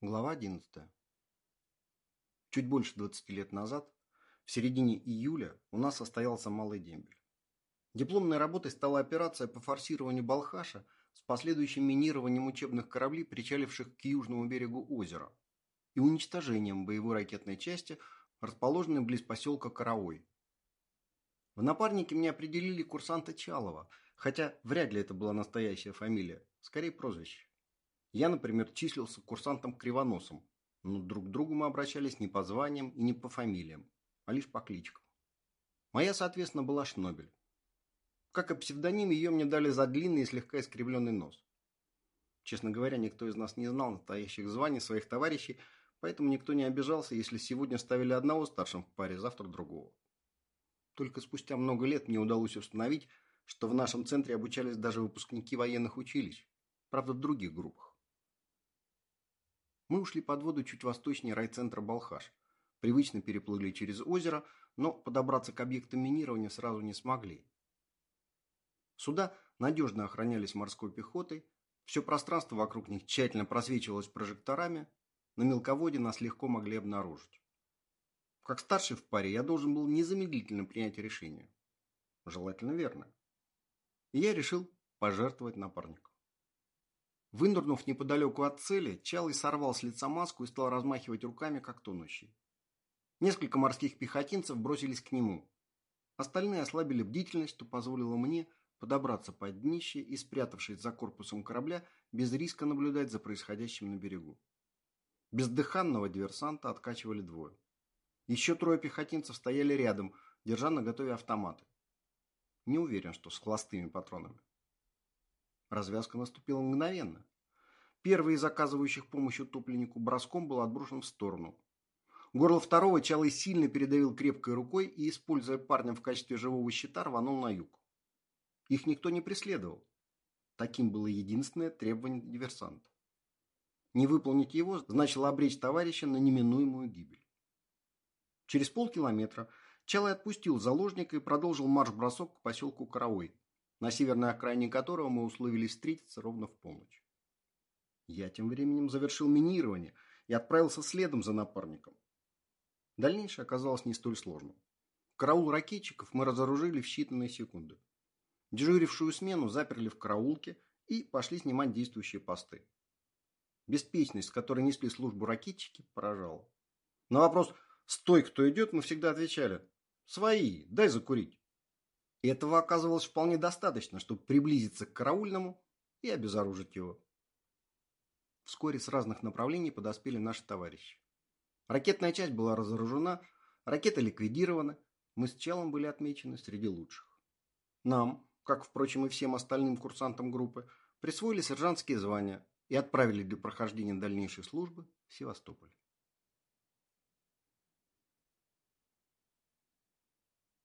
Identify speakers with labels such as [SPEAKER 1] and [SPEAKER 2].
[SPEAKER 1] Глава 11. Чуть больше 20 лет назад, в середине июля, у нас состоялся малый дембель. Дипломной работой стала операция по форсированию Балхаша с последующим минированием учебных кораблей, причаливших к южному берегу озера, и уничтожением боевой ракетной части, расположенной близ поселка Караой. В напарнике мне определили курсанта Чалова, хотя вряд ли это была настоящая фамилия, скорее прозвище. Я, например, числился курсантом Кривоносом, но друг к другу мы обращались не по званиям и не по фамилиям, а лишь по кличкам. Моя, соответственно, была Шнобель. Как и псевдоним, ее мне дали за длинный и слегка искривленный нос. Честно говоря, никто из нас не знал настоящих званий своих товарищей, поэтому никто не обижался, если сегодня ставили одного старшим в паре, завтра другого. Только спустя много лет мне удалось установить, что в нашем центре обучались даже выпускники военных училищ, правда в других группах. Мы ушли под воду чуть восточнее райцентра Балхаш. Привычно переплыли через озеро, но подобраться к объектам минирования сразу не смогли. Суда надежно охранялись морской пехотой, все пространство вокруг них тщательно просвечивалось прожекторами, на мелководье нас легко могли обнаружить. Как старший в паре я должен был незамедлительно принять решение. Желательно верно. И я решил пожертвовать напарником. Вынырнув неподалеку от цели, Чалый сорвал с лица маску и стал размахивать руками, как тонущий. Несколько морских пехотинцев бросились к нему. Остальные ослабили бдительность, что позволило мне подобраться под днище и, спрятавшись за корпусом корабля, без риска наблюдать за происходящим на берегу. Бездыханного диверсанта откачивали двое. Еще трое пехотинцев стояли рядом, держа на готове автоматы. Не уверен, что с холостыми патронами. Развязка наступила мгновенно. Первый из оказывающих помощь утопленнику броском был отброшен в сторону. Горло второго Чалый сильно передавил крепкой рукой и, используя парня в качестве живого щита, рванул на юг. Их никто не преследовал. Таким было единственное требование диверсанта. Не выполнить его значило обречь товарища на неминуемую гибель. Через полкилометра Чалый отпустил заложника и продолжил марш-бросок к поселку Караой, на северной окраине которого мы условились встретиться ровно в полночь. Я тем временем завершил минирование и отправился следом за напарником. Дальнейшее оказалось не столь сложным. Караул ракетчиков мы разоружили в считанные секунды. Дежурившую смену заперли в караулке и пошли снимать действующие посты. Беспечность, с которой несли службу ракетчики, поражала. На вопрос «Стой, кто идет?» мы всегда отвечали «Свои, дай закурить». И этого оказывалось вполне достаточно, чтобы приблизиться к караульному и обезоружить его. Вскоре с разных направлений подоспели наши товарищи. Ракетная часть была разоружена, ракета ликвидирована, мы с Челом были отмечены среди лучших. Нам, как, впрочем, и всем остальным курсантам группы, присвоили сержантские звания и отправили для прохождения дальнейшей службы в Севастополь.